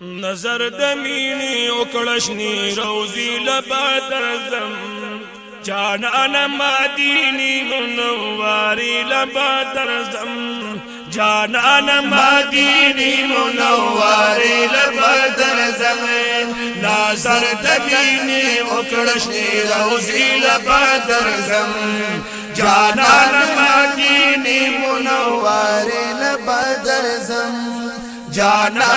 نظر د مینې او کړشنی روزي لبعد زم جانان مدینی منواری لبعد زم جانان مدینی منواری لبعد زم نظر د مینې او کړشنی روزي لبعد زم جانان جانا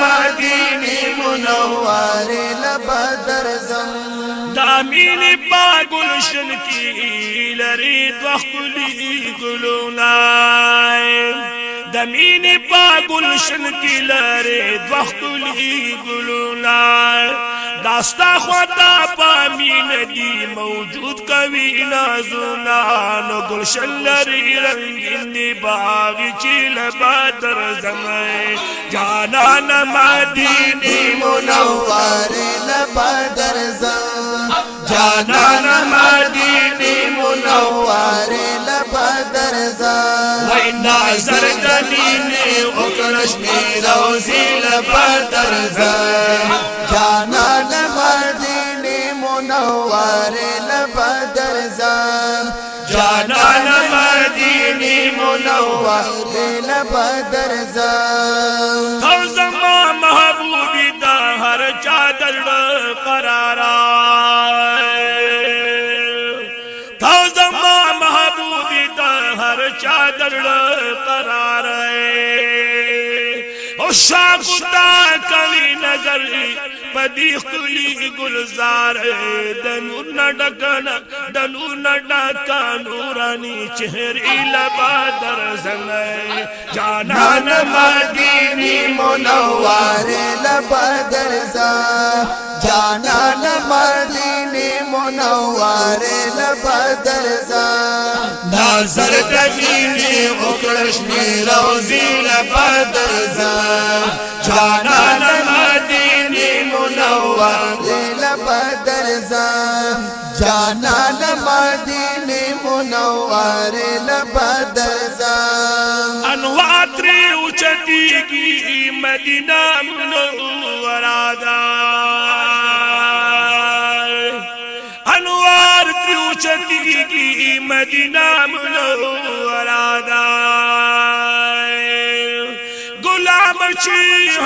مدینی منوار لبدر زم دامین پا گلشن کی لری دوخلی گلونائے دامین پا گلشن کی لری دوخلی گلونائے داستا خواتا پا مین دی موجود کوي نازونا نو گلشن لری رنگین دی باغی چیل بادر زمائے جانان مدینی منور لبدر زم جانان مدینی منور لبدر زم وینا زردنینی اکرش می روزی لبدر زم جانان مدینی منور لبدر زم جانان مدینی منور لبدر چادر قرار ہے او چاد کلی نگر پدی خلی گلزار د نور نډکنا د نور نډکا نورانی چهره لبا در زنه جانان مدینی منوار لبا در زنه جانان مدینی منوار لبا در زنه نظر د مینې وکړش می روزي لبا در زنه جانان افسانه لمدینه منوره لبدر ځان انواع تری اوچتیږي مدینه منوره دا انوار تری اوچتیږي مدینه منوره دا ګلاب چی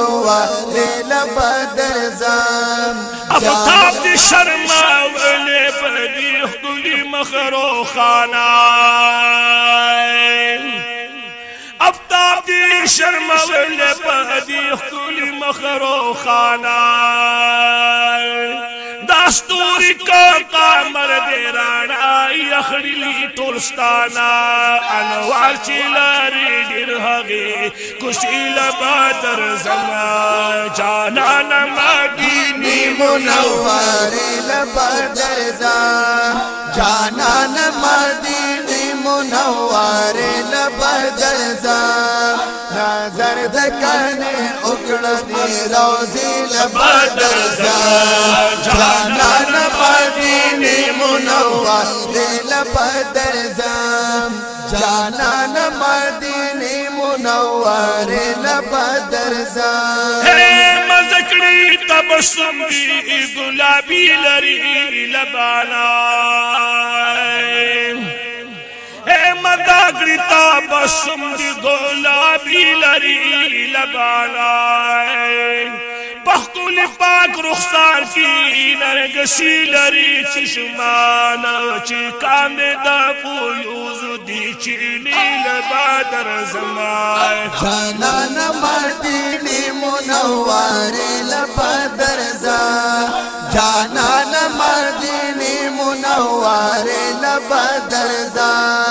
وا لیل بدر زام افتاب دی شرما ولی پدی خلی مخرو خانا افتاب دی شرما ولی پدی خلی مخرو خانا دستور کا قمر دے رانا لی تولستانا انوار چلاری ڈر حقی کشیل بادر زمان نما دینی منوار لبادر زمان نما دینی منوار لبادر زمان نظر دکانے نبی روزی لبد زان جانان پدینی منوار لبد زان جانان مدینی منوار لبد زان مزکری تبسم دی گلابی لری لبانا اے مدا گریتا بسم دی گلابی لری لبانا پخکل پاک رخصار کی نرگسی لری چشمانا چی کام دا فیوز دی چینی لبادر زمان جانانا مارتینی منوار لبادر زمان جانانا مارتینی منوار لبادر زمان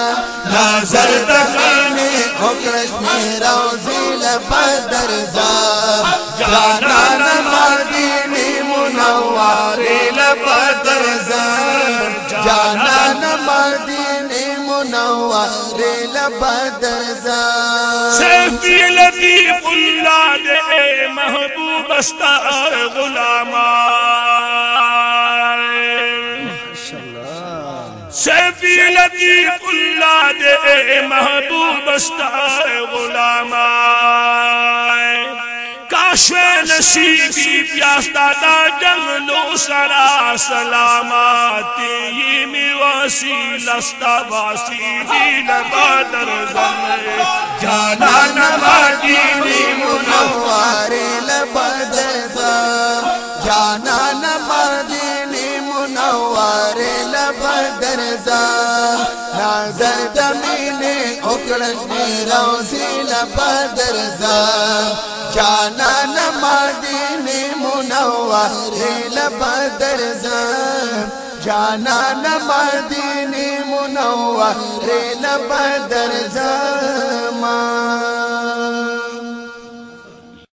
سر تخانی او کرشمی روزی لبدر زار جانان مدینی منواری لبدر زار جانا مدینی منواری لبدر زار سیفی لطیف اللہ دے محبوب استا غلامان لطیف اللہ دے محبوب غلامائے نصیبی پیاستا دا جنگلو سرا سلاماتی وسیل استا واسیلی نبادر جانا نبادی سلامات بدر زار نازل تميني مینې وکړل روزي لا بدر زار جانا نمدینه منور لا بدر زار جانا نمدینه منور لا بدر زار